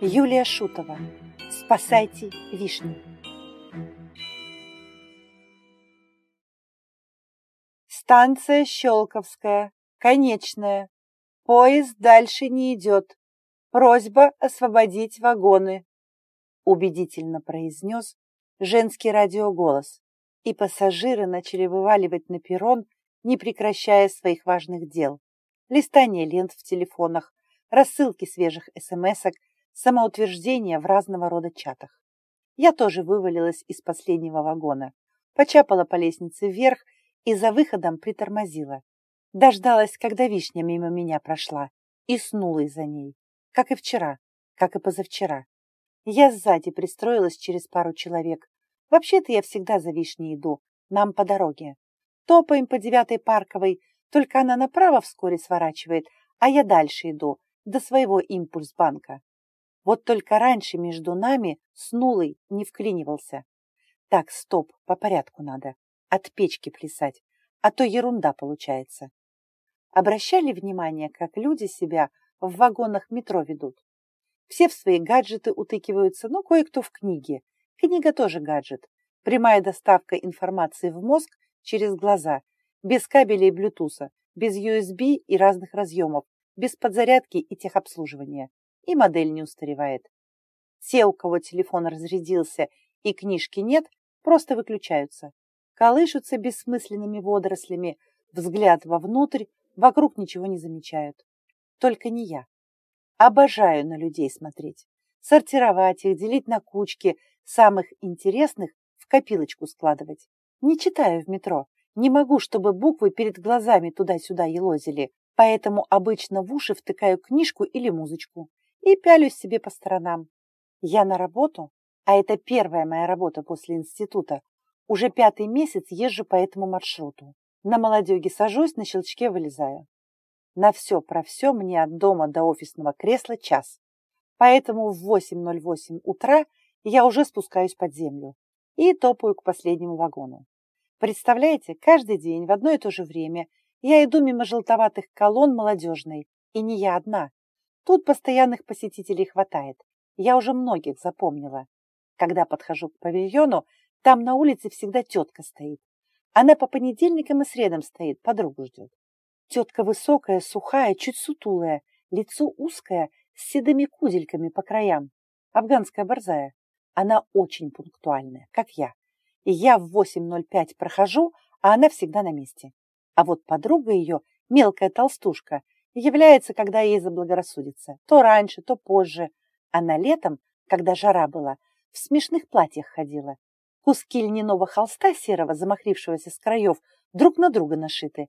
Юлия Шутова. Спасайте вишни. Станция Щелковская. Конечная. Поезд дальше не идет. Просьба освободить вагоны. Убедительно произнес женский радиоголос, и пассажиры начали вываливать на перрон, не прекращая своих важных дел. Листание лент в телефонах, рассылки свежих смс-ок, самоутверждения в разного рода чатах. Я тоже вывалилась из последнего вагона, почапала по лестнице вверх и за выходом притормозила. Дождалась, когда вишня мимо меня прошла, и снула из-за ней, как и вчера, как и позавчера. Я сзади пристроилась через пару человек. Вообще-то я всегда за вишней иду, нам по дороге. Топаем по девятой парковой, только она направо вскоре сворачивает, а я дальше иду, до своего импульс-банка. Вот только раньше между нами с Нулой не вклинивался. Так, стоп, по порядку надо. От печки плясать, а то ерунда получается. Обращали внимание, как люди себя в вагонах метро ведут? Все в свои гаджеты утыкиваются, но кое-кто в книге. Книга тоже гаджет. Прямая доставка информации в мозг через глаза, без кабелей Bluetooth, без USB и разных разъемов, без подзарядки и техобслуживания и модель не устаревает. Те, у кого телефон разрядился и книжки нет, просто выключаются. Колышутся бессмысленными водорослями, взгляд вовнутрь, вокруг ничего не замечают. Только не я. Обожаю на людей смотреть. Сортировать их, делить на кучки, самых интересных в копилочку складывать. Не читаю в метро. Не могу, чтобы буквы перед глазами туда-сюда елозили, поэтому обычно в уши втыкаю книжку или музычку и пялюсь себе по сторонам. Я на работу, а это первая моя работа после института, уже пятый месяц езжу по этому маршруту. На молодеге сажусь, на щелчке вылезаю. На все про все мне от дома до офисного кресла час. Поэтому в 8.08 утра я уже спускаюсь под землю и топаю к последнему вагону. Представляете, каждый день в одно и то же время я иду мимо желтоватых колонн молодежной, и не я одна. Тут постоянных посетителей хватает. Я уже многих запомнила. Когда подхожу к павильону, там на улице всегда тетка стоит. Она по понедельникам и средам стоит, подругу ждет. Тетка высокая, сухая, чуть сутулая, лицо узкое, с седыми кудельками по краям. Афганская борзая. Она очень пунктуальная, как я. И я в 8.05 прохожу, а она всегда на месте. А вот подруга ее, мелкая толстушка, является, когда ей заблагорассудится. То раньше, то позже. Она летом, когда жара была, в смешных платьях ходила. Куски льняного холста серого, замахрившегося с краев, друг на друга нашиты.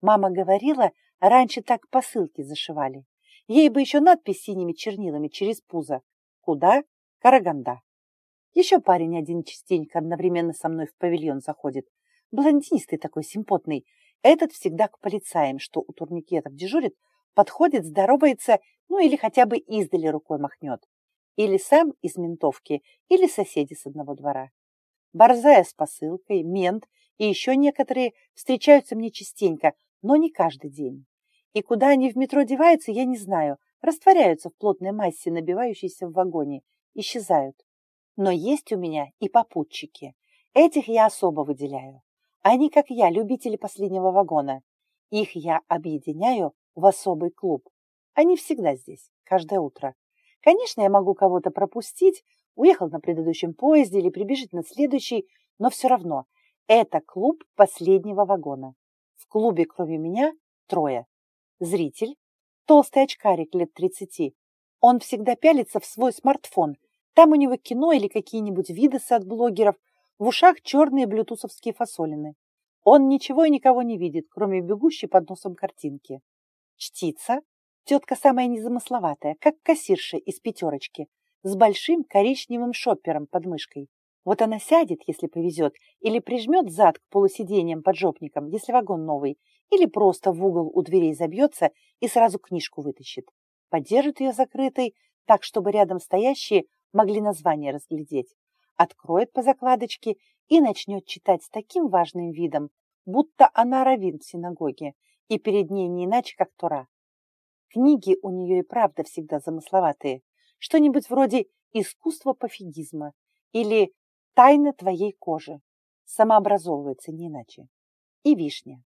Мама говорила, раньше так посылки зашивали. Ей бы еще надпись синими чернилами через пузо. Куда? Караганда. Еще парень один частенько одновременно со мной в павильон заходит. Блондинистый такой, симпотный. Этот всегда к полицаям, что у турникетов дежурит, подходит, здоровается, ну или хотя бы издали рукой махнет. Или сам из ментовки, или соседи с одного двора. Борзая с посылкой, мент и еще некоторые встречаются мне частенько, но не каждый день. И куда они в метро деваются, я не знаю. Растворяются в плотной массе, набивающейся в вагоне. Исчезают. Но есть у меня и попутчики. Этих я особо выделяю. Они, как я, любители последнего вагона. Их я объединяю в особый клуб. Они всегда здесь, каждое утро. Конечно, я могу кого-то пропустить, уехал на предыдущем поезде или прибежит на следующий, но все равно это клуб последнего вагона. В клубе, кроме меня, трое. Зритель, толстый очкарик лет тридцати. Он всегда пялится в свой смартфон. Там у него кино или какие-нибудь видосы от блогеров, в ушах черные блютусовские фасолины. Он ничего и никого не видит, кроме бегущей под носом картинки. Чтица, тетка самая незамысловатая, как кассирша из пятерочки, с большим коричневым шоппером под мышкой. Вот она сядет, если повезет, или прижмет зад к полусиденьям под жопником, если вагон новый, или просто в угол у дверей забьется и сразу книжку вытащит. Подержит ее закрытой, так, чтобы рядом стоящие могли название разглядеть. Откроет по закладочке и начнет читать с таким важным видом, будто она равин в синагоге, и перед ней не иначе, как Тора. Книги у нее и правда всегда замысловатые. Что-нибудь вроде «Искусство пофигизма» или «Тайна твоей кожи». Самообразовывается не иначе. И вишня.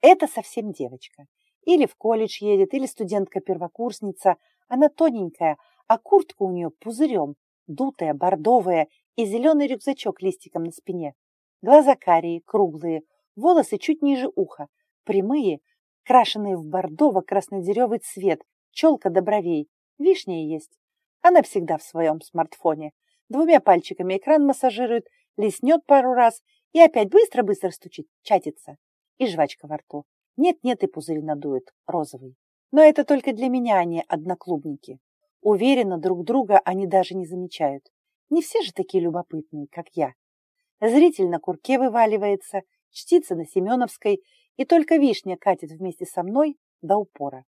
Это совсем девочка. Или в колледж едет, или студентка-первокурсница. Она тоненькая, а куртка у нее пузырем, дутая, бордовая и зеленый рюкзачок листиком на спине. Глаза карие, круглые, волосы чуть ниже уха, прямые, крашеные в бордово-краснодеревый цвет, челка до бровей. Вишня есть. Она всегда в своем смартфоне. Двумя пальчиками экран массажирует, леснет пару раз и опять быстро-быстро стучит, чатится. И жвачка во рту. Нет-нет, и пузырь надует, розовый. Но это только для меня они одноклубники. Уверенно, друг друга они даже не замечают. Не все же такие любопытные, как я. Зритель на курке вываливается, чтится на Семеновской, и только вишня катит вместе со мной до упора.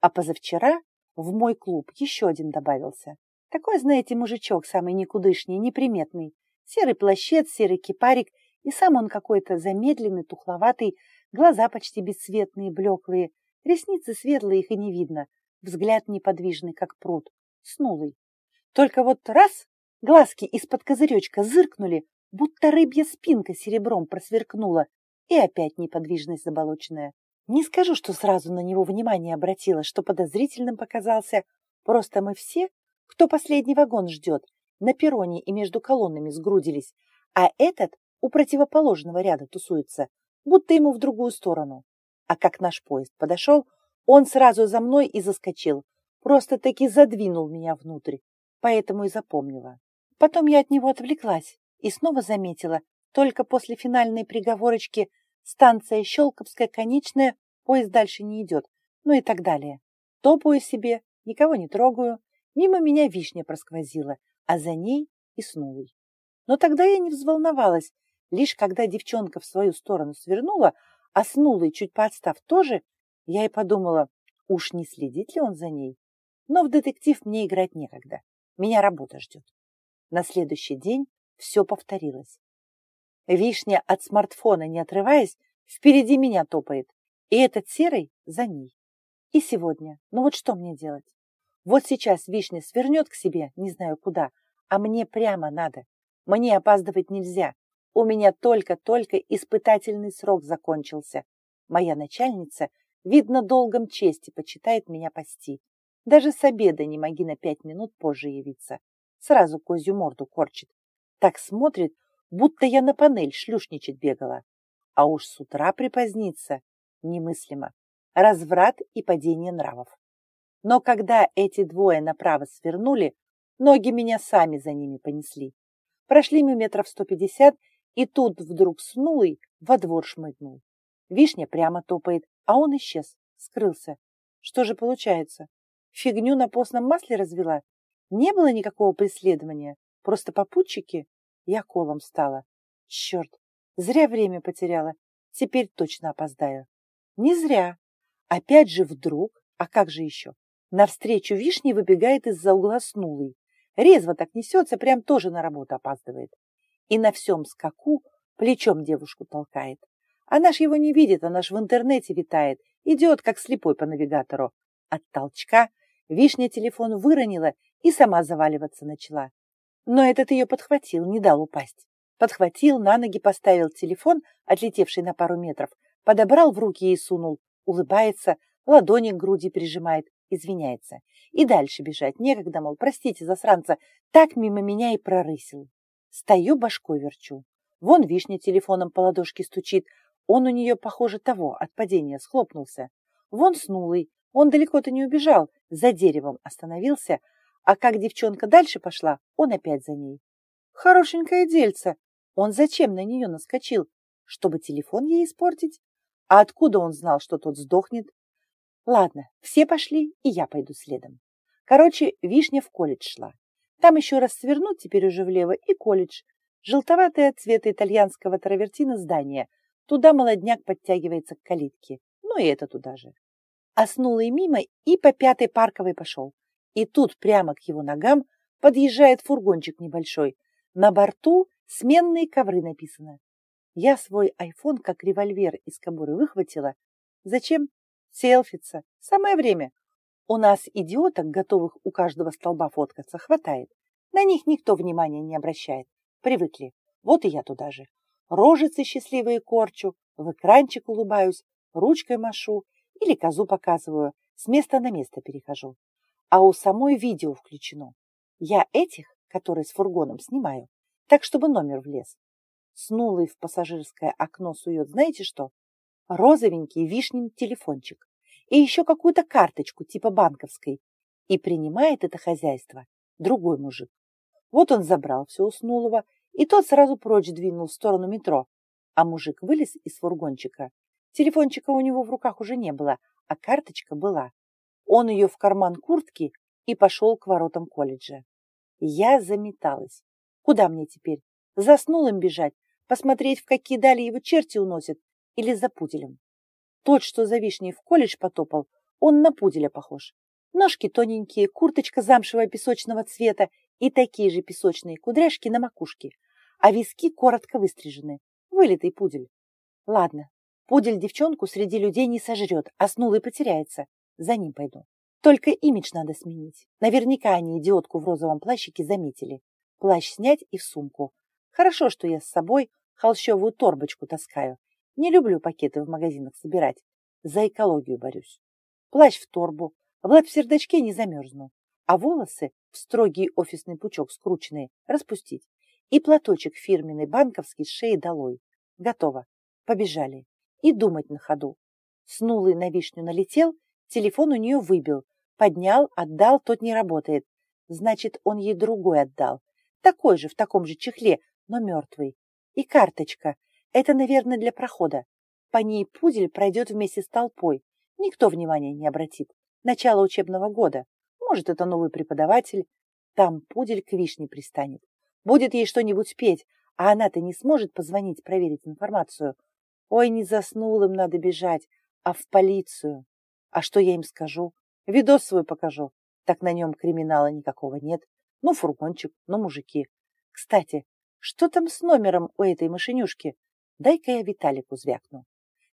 А позавчера в мой клуб еще один добавился. Такой, знаете, мужичок, самый никудышний, неприметный. Серый плащец, серый кипарик, и сам он какой-то замедленный, тухловатый, глаза почти бесцветные, блеклые, ресницы светлые, их и не видно, взгляд неподвижный, как пруд, снулый. Только вот раз глазки из-под козыречка зыркнули, будто рыбья спинка серебром просверкнула, и опять неподвижность заболоченная. Не скажу, что сразу на него внимание обратила, что подозрительным показался. Просто мы все, кто последний вагон ждет, на перроне и между колоннами сгрудились, а этот у противоположного ряда тусуется, будто ему в другую сторону. А как наш поезд подошел, он сразу за мной и заскочил, просто-таки задвинул меня внутрь, поэтому и запомнила. Потом я от него отвлеклась и снова заметила, только после финальной приговорочки станция Щелковская конечная, поезд дальше не идет, ну и так далее. Топаю себе, никого не трогаю, мимо меня вишня просквозила, а за ней и снулый. Но тогда я не взволновалась, лишь когда девчонка в свою сторону свернула, а снулый, чуть подстав тоже, я и подумала, уж не следит ли он за ней. Но в детектив мне играть некогда, меня работа ждет. На следующий день все повторилось. Вишня от смартфона, не отрываясь, впереди меня топает. И этот серый за ней. И сегодня. Ну вот что мне делать? Вот сейчас вишня свернет к себе, не знаю куда, а мне прямо надо. Мне опаздывать нельзя. У меня только-только испытательный срок закончился. Моя начальница, видно, долгом чести почитает меня пасти. Даже с обеда не моги на пять минут позже явиться. Сразу козью морду корчит. Так смотрит, будто я на панель шлюшничать бегала. А уж с утра припоздниться немыслимо. Разврат и падение нравов. Но когда эти двое направо свернули, ноги меня сами за ними понесли. Прошли мы метров сто пятьдесят, и тут вдруг снулый во двор шмыгнул. Вишня прямо топает, а он исчез, скрылся. Что же получается? Фигню на постном масле развела? Не было никакого преследования, просто попутчики? Я колом стала. Черт, зря время потеряла. Теперь точно опоздаю. Не зря. Опять же вдруг, а как же еще? Навстречу вишни выбегает из-за угла снулый. Резво так несется, прям тоже на работу опаздывает. И на всем скаку плечом девушку толкает. Она ж его не видит, она ж в интернете витает. Идет, как слепой по навигатору. От толчка вишня телефон выронила и сама заваливаться начала. Но этот ее подхватил, не дал упасть. Подхватил, на ноги поставил телефон, отлетевший на пару метров, подобрал в руки и сунул, улыбается, ладони к груди прижимает, извиняется. И дальше бежать некогда, мол, простите, засранца, так мимо меня и прорысил. Стою, башкой верчу. Вон вишня телефоном по ладошке стучит, он у нее, похоже, того, от падения схлопнулся. Вон снулый, он далеко-то не убежал, за деревом остановился, а как девчонка дальше пошла, он опять за ней. Хорошенькое дельце. Он зачем на нее наскочил? Чтобы телефон ей испортить? А откуда он знал, что тот сдохнет? Ладно, все пошли, и я пойду следом. Короче, Вишня в колледж шла. Там еще раз свернуть, теперь уже влево, и колледж. Желтоватое цвета итальянского травертина здание. Туда молодняк подтягивается к калитке. Ну и это туда же. Оснула и мимо, и по пятой парковой пошел. И тут прямо к его ногам подъезжает фургончик небольшой. На борту сменные ковры написано. Я свой айфон как револьвер из кобуры выхватила. Зачем? Селфиться. Самое время. У нас идиоток, готовых у каждого столба фоткаться, хватает. На них никто внимания не обращает. Привыкли. Вот и я туда же. Рожицы счастливые корчу, в экранчик улыбаюсь, ручкой машу или козу показываю, с места на место перехожу. А у самой видео включено. Я этих, которые с фургоном, снимаю, так, чтобы номер влез. Снулый в пассажирское окно сует, знаете что? Розовенький вишнин телефончик и еще какую-то карточку типа банковской. И принимает это хозяйство другой мужик. Вот он забрал все у Снулого, и тот сразу прочь двинул в сторону метро. А мужик вылез из фургончика. Телефончика у него в руках уже не было, а карточка была. Он ее в карман куртки и пошел к воротам колледжа. Я заметалась. Куда мне теперь? Заснул им бежать, посмотреть, в какие дали его черти уносят, или за пуделем. Тот, что за вишней в колледж потопал, он на пуделя похож. Ножки тоненькие, курточка замшевая песочного цвета и такие же песочные кудряшки на макушке, а виски коротко выстрижены. Вылитый пудель. Ладно, пудель девчонку среди людей не сожрет, а и потеряется. За ним пойду. Только имидж надо сменить. Наверняка они идиотку в розовом плащике заметили. Плащ снять и в сумку. Хорошо, что я с собой холщовую торбочку таскаю. Не люблю пакеты в магазинах собирать. За экологию борюсь. Плащ в торбу. В лап-сердачке не замерзну. А волосы в строгий офисный пучок скрученные распустить. И платочек фирменный банковский с шеи долой. Готово. Побежали. И думать на ходу. Снулый на вишню налетел, телефон у нее выбил. Поднял, отдал, тот не работает. Значит, он ей другой отдал. Такой же, в таком же чехле, но мертвый. И карточка. Это, наверное, для прохода. По ней пудель пройдет вместе с толпой. Никто внимания не обратит. Начало учебного года. Может, это новый преподаватель. Там пудель к вишне пристанет. Будет ей что-нибудь петь, а она-то не сможет позвонить, проверить информацию. Ой, не заснул им, надо бежать, а в полицию. А что я им скажу? Видос свой покажу. Так на нем криминала никакого нет. Ну, фургончик, ну, мужики. Кстати, что там с номером у этой машинюшки? Дай-ка я Виталику звякну.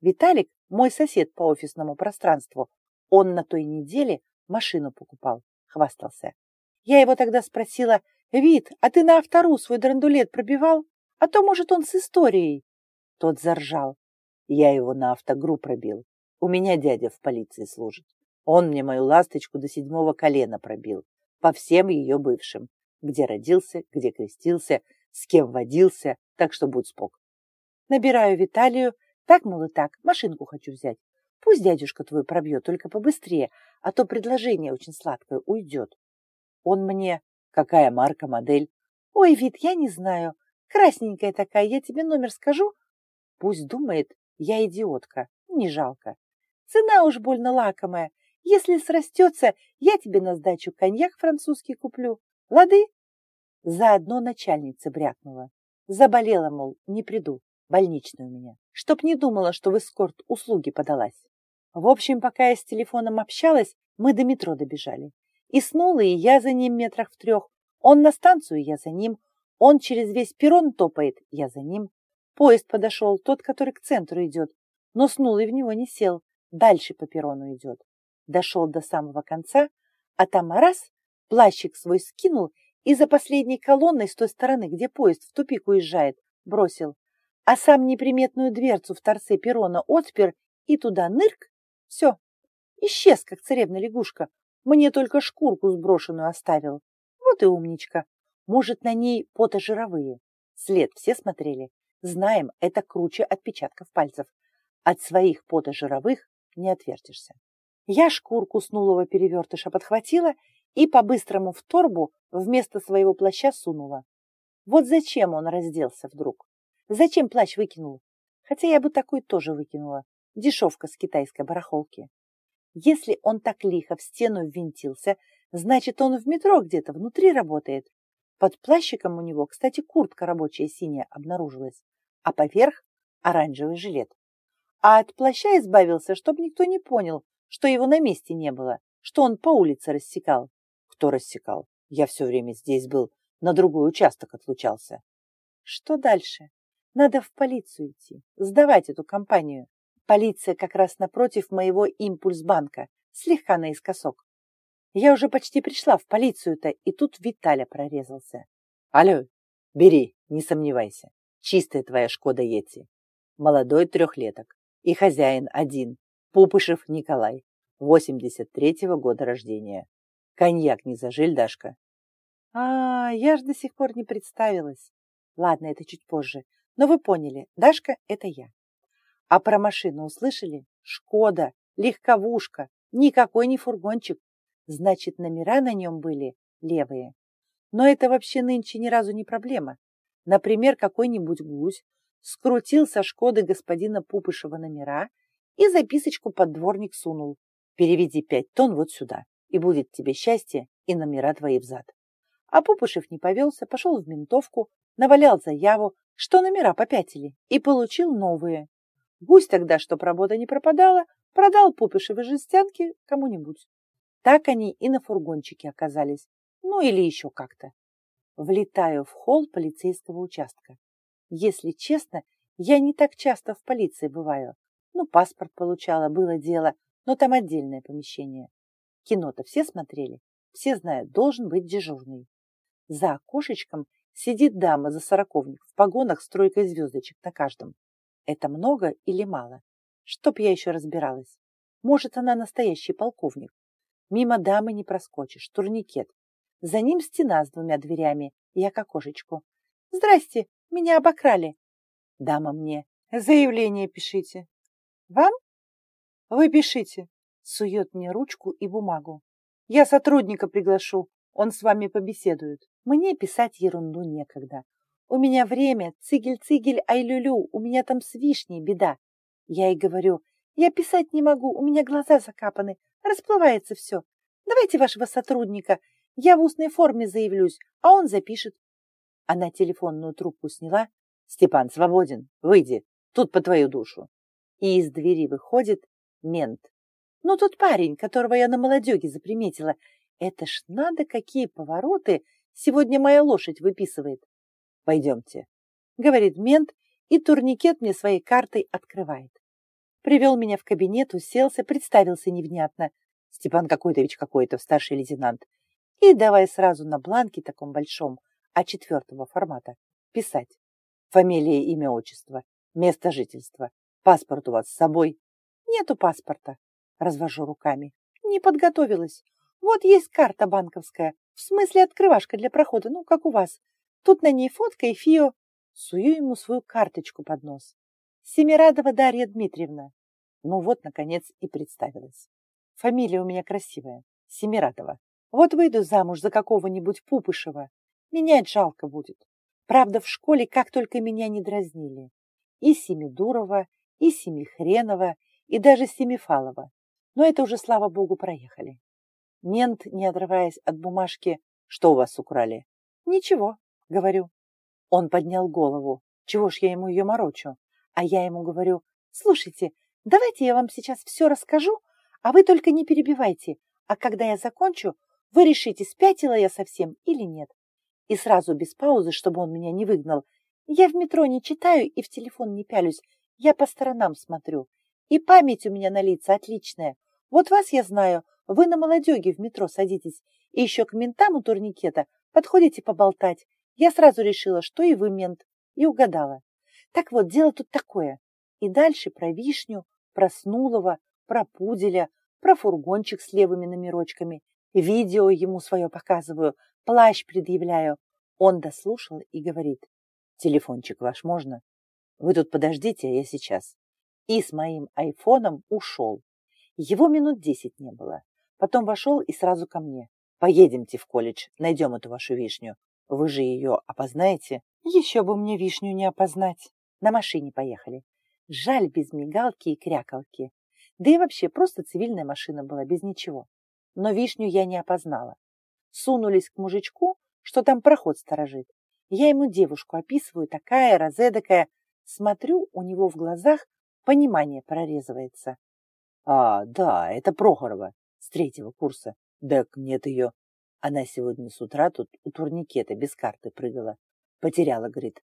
Виталик – мой сосед по офисному пространству. Он на той неделе машину покупал, хвастался. Я его тогда спросила, «Вит, а ты на автору свой драндулет пробивал? А то, может, он с историей?» Тот заржал. Я его на автогру пробил. У меня дядя в полиции служит. Он мне мою ласточку до седьмого колена пробил. По всем ее бывшим. Где родился, где крестился, с кем водился, так что будь спок. Набираю Виталию, так, мол, и так, машинку хочу взять. Пусть дядюшка твой пробьет, только побыстрее, а то предложение очень сладкое уйдет. Он мне, какая марка, модель? Ой, вид, я не знаю. Красненькая такая, я тебе номер скажу. Пусть думает, я идиотка, не жалко. Цена уж больно лакомая. Если срастется, я тебе на сдачу коньяк французский куплю. Лады? Заодно начальница брякнула. Заболела, мол, не приду больничный у меня, чтоб не думала, что в эскорт услуги подалась. В общем, пока я с телефоном общалась, мы до метро добежали. И снула, и я за ним метрах в трех. Он на станцию, я за ним. Он через весь перрон топает, я за ним. Поезд подошел, тот, который к центру идет. Но снулый в него не сел, дальше по перрону идет. Дошел до самого конца, а там раз, плащик свой скинул и за последней колонной с той стороны, где поезд в тупик уезжает, бросил а сам неприметную дверцу в торце перрона отпер и туда нырк, все, исчез, как царевна лягушка. Мне только шкурку сброшенную оставил. Вот и умничка. Может, на ней потожировые. След все смотрели. Знаем, это круче отпечатков пальцев. От своих потожировых не отвертишься. Я шкурку снулого перевертыша подхватила и по-быстрому в торбу вместо своего плаща сунула. Вот зачем он разделся вдруг? Зачем плащ выкинул? Хотя я бы такой тоже выкинула. Дешевка с китайской барахолки. Если он так лихо в стену ввинтился, значит, он в метро где-то внутри работает. Под плащиком у него, кстати, куртка рабочая синяя обнаружилась, а поверх оранжевый жилет. А от плаща избавился, чтобы никто не понял, что его на месте не было, что он по улице рассекал. Кто рассекал? Я все время здесь был, на другой участок отлучался. Что дальше? Надо в полицию идти, сдавать эту компанию. Полиция как раз напротив моего импульс-банка, слегка наискосок. Я уже почти пришла в полицию-то, и тут Виталя прорезался. Алло, бери, не сомневайся. Чистая твоя Шкода Йети. Молодой трехлеток. И хозяин один. Пупышев Николай. 83-го года рождения. Коньяк не зажиль, Дашка? А, я ж до сих пор не представилась. Ладно, это чуть позже. Но вы поняли, Дашка — это я. А про машину услышали? Шкода, легковушка, никакой не фургончик. Значит, номера на нем были левые. Но это вообще нынче ни разу не проблема. Например, какой-нибудь гусь скрутил со Шкоды господина Пупышева номера и записочку под дворник сунул. Переведи пять тонн вот сюда, и будет тебе счастье и номера твои взад. А Пупышев не повелся, пошел в ментовку, навалял заяву, что номера попятили, и получил новые. Гусь тогда, чтоб работа не пропадала, продал Пупышевы жестянки кому-нибудь. Так они и на фургончике оказались, ну или еще как-то. Влетаю в холл полицейского участка. Если честно, я не так часто в полиции бываю. Ну, паспорт получала, было дело, но там отдельное помещение. Кино-то все смотрели, все знают, должен быть дежурный. За окошечком сидит дама за сороковник в погонах с тройкой звездочек на каждом. Это много или мало? Чтоб я еще разбиралась. Может, она настоящий полковник. Мимо дамы не проскочишь, турникет. За ним стена с двумя дверями, я к окошечку. «Здрасте, меня обокрали». Дама мне. «Заявление пишите». «Вам?» «Вы пишите». Сует мне ручку и бумагу. «Я сотрудника приглашу, он с вами побеседует». Мне писать ерунду некогда. У меня время, цигель-цигель, ай-лю-лю, у меня там с вишней беда. Я и говорю, я писать не могу, у меня глаза закапаны, расплывается все. Давайте вашего сотрудника, я в устной форме заявлюсь, а он запишет. Она телефонную трубку сняла. Степан, свободен, выйди, тут по твою душу. И из двери выходит мент. Ну, тот парень, которого я на молодеге заприметила. Это ж надо какие повороты Сегодня моя лошадь выписывает. Пойдемте, говорит мент, и турникет мне своей картой открывает. Привел меня в кабинет, уселся, представился невнятно. Степан какой-то, какой-то, старший лейтенант. И давай сразу на бланке таком большом, а четвертого формата, писать. Фамилия, имя, отчество, место жительства. Паспорт у вас с собой? Нету паспорта. Развожу руками. Не подготовилась. Вот есть карта банковская, в смысле открывашка для прохода, ну, как у вас. Тут на ней фотка и фио. Сую ему свою карточку под нос. Семирадова Дарья Дмитриевна. Ну вот, наконец, и представилась. Фамилия у меня красивая. Семирадова. Вот выйду замуж за какого-нибудь Пупышева. Менять жалко будет. Правда, в школе как только меня не дразнили. И Семидурова, и Семихренова, и даже Семифалова. Но это уже, слава богу, проехали. Мент, не отрываясь от бумажки, что у вас украли? Ничего, говорю. Он поднял голову. Чего ж я ему ее морочу? А я ему говорю, слушайте, давайте я вам сейчас все расскажу, а вы только не перебивайте. А когда я закончу, вы решите, спятила я совсем или нет. И сразу без паузы, чтобы он меня не выгнал. Я в метро не читаю и в телефон не пялюсь. Я по сторонам смотрю. И память у меня на лица отличная. Вот вас я знаю, вы на молодеге в метро садитесь и еще к ментам у турникета подходите поболтать. Я сразу решила, что и вы мент, и угадала. Так вот, дело тут такое. И дальше про вишню, про Снулова, про пуделя, про фургончик с левыми номерочками. Видео ему свое показываю, плащ предъявляю. Он дослушал и говорит, телефончик ваш можно? Вы тут подождите, а я сейчас. И с моим айфоном ушел. Его минут десять не было. Потом вошел и сразу ко мне. Поедемте в колледж, найдем эту вашу вишню. Вы же ее опознаете? Еще бы мне вишню не опознать. На машине поехали. Жаль без мигалки и крякалки. Да и вообще просто цивильная машина была, без ничего. Но вишню я не опознала. Сунулись к мужичку, что там проход сторожит. Я ему девушку описываю, такая, разэдакая. Смотрю, у него в глазах понимание прорезывается. А, да, это Прохорова с третьего курса. Так нет ее. Она сегодня с утра тут у турникета без карты прыгала. Потеряла, говорит.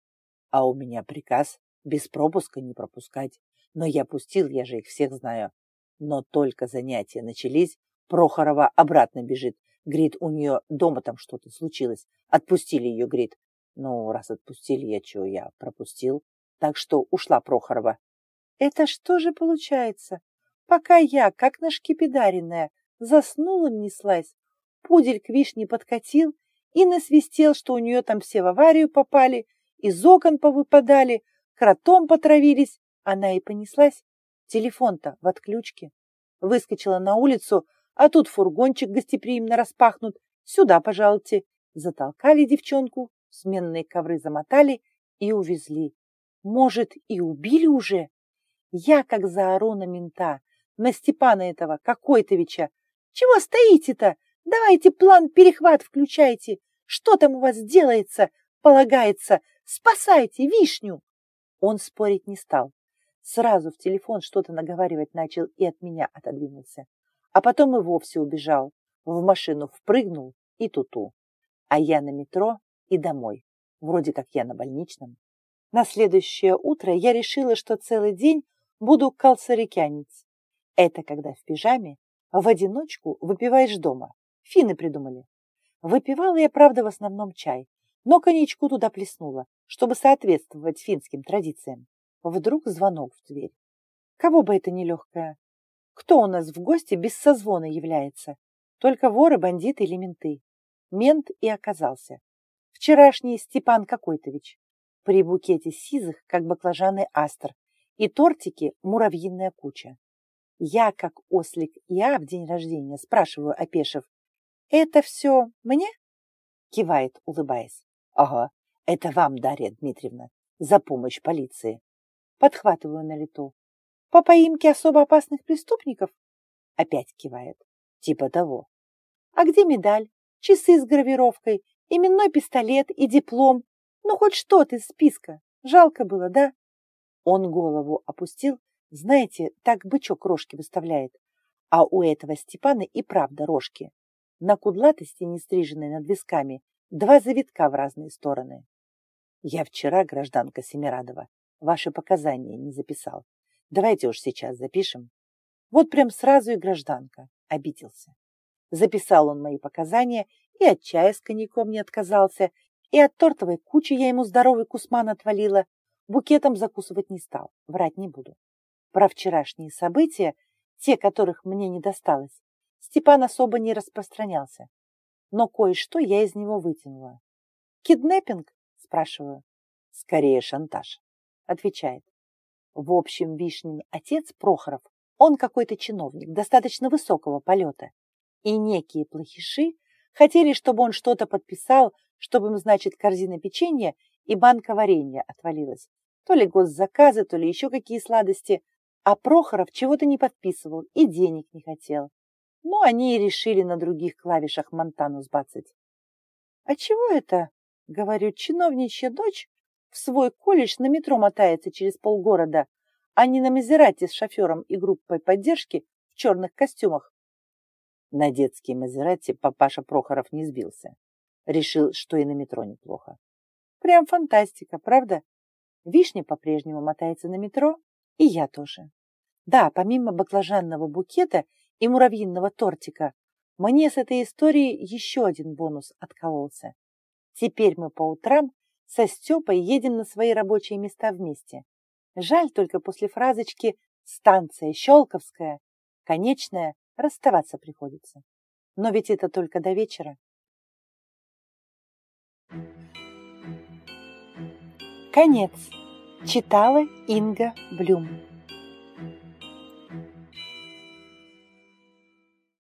А у меня приказ без пропуска не пропускать. Но я пустил, я же их всех знаю. Но только занятия начались, Прохорова обратно бежит. Говорит, у нее дома там что-то случилось. Отпустили ее, говорит. Ну, раз отпустили, я чего, я пропустил. Так что ушла Прохорова. Это что же получается? Пока я, как нашкипидаренная, заснула неслась, пудель к вишне подкатил и насвистел, что у нее там все в аварию попали, из окон повыпадали, кротом потравились. Она и понеслась. Телефон-то в отключке. Выскочила на улицу, а тут фургончик гостеприимно распахнут. Сюда, пожалуйте. Затолкали девчонку, сменные ковры замотали и увезли. Может, и убили уже? Я, как за Арона мента, на Степана этого, Какой-то-веча. Чего стоите-то? Давайте план перехват включайте. Что там у вас делается, полагается? Спасайте вишню!» Он спорить не стал. Сразу в телефон что-то наговаривать начал и от меня отодвинулся. А потом и вовсе убежал. В машину впрыгнул и туту. А я на метро и домой. Вроде как я на больничном. На следующее утро я решила, что целый день буду калцарикянить. Это когда в пижаме в одиночку выпиваешь дома. Финны придумали. Выпивала я, правда, в основном чай, но коньячку туда плеснула, чтобы соответствовать финским традициям. Вдруг звонок в дверь. Кого бы это нелегкое? Кто у нас в гости без созвона является? Только воры, бандиты или менты. Мент и оказался. Вчерашний Степан Какойтович. При букете сизых, как баклажаны астр, и тортики муравьиная куча. Я, как ослик я в день рождения, спрашиваю, опешив, «Это все мне?» Кивает, улыбаясь. «Ага, это вам, Дарья Дмитриевна, за помощь полиции». Подхватываю на лету. «По поимке особо опасных преступников?» Опять кивает. Типа того. «А где медаль, часы с гравировкой, именной пистолет и диплом? Ну, хоть что-то из списка. Жалко было, да?» Он голову опустил, знаете, так бычок рожки выставляет. А у этого Степана и правда рожки. На кудлатости, не стриженной над висками, два завитка в разные стороны. Я вчера, гражданка Семирадова, ваши показания не записал. Давайте уж сейчас запишем. Вот прям сразу и гражданка. Обиделся. Записал он мои показания, и от чая с коньяком не отказался, и от тортовой кучи я ему здоровый кусман отвалила. Букетом закусывать не стал, врать не буду. Про вчерашние события, те, которых мне не досталось, Степан особо не распространялся. Но кое-что я из него вытянула. «Киднеппинг?» – спрашиваю. «Скорее шантаж», – отвечает. В общем, Вишнин отец Прохоров, он какой-то чиновник, достаточно высокого полета. И некие плохиши хотели, чтобы он что-то подписал, чтобы им, значит, корзина печенья и банка варенья отвалилась. То ли госзаказы, то ли еще какие сладости – а Прохоров чего-то не подписывал и денег не хотел. Ну, они и решили на других клавишах Монтану сбацать. «А чего это?» — говорю, чиновничья дочь в свой колледж на метро мотается через полгорода, а не на Мазерате с шофером и группой поддержки в черных костюмах. На детский Мазерати папаша Прохоров не сбился. Решил, что и на метро неплохо. Прям фантастика, правда? Вишня по-прежнему мотается на метро, и я тоже. Да, помимо баклажанного букета и муравьиного тортика, мне с этой историей еще один бонус откололся. Теперь мы по утрам со Степой едем на свои рабочие места вместе. Жаль только после фразочки «станция Щелковская», конечная, расставаться приходится. Но ведь это только до вечера. Конец. Читала Инга Блюм.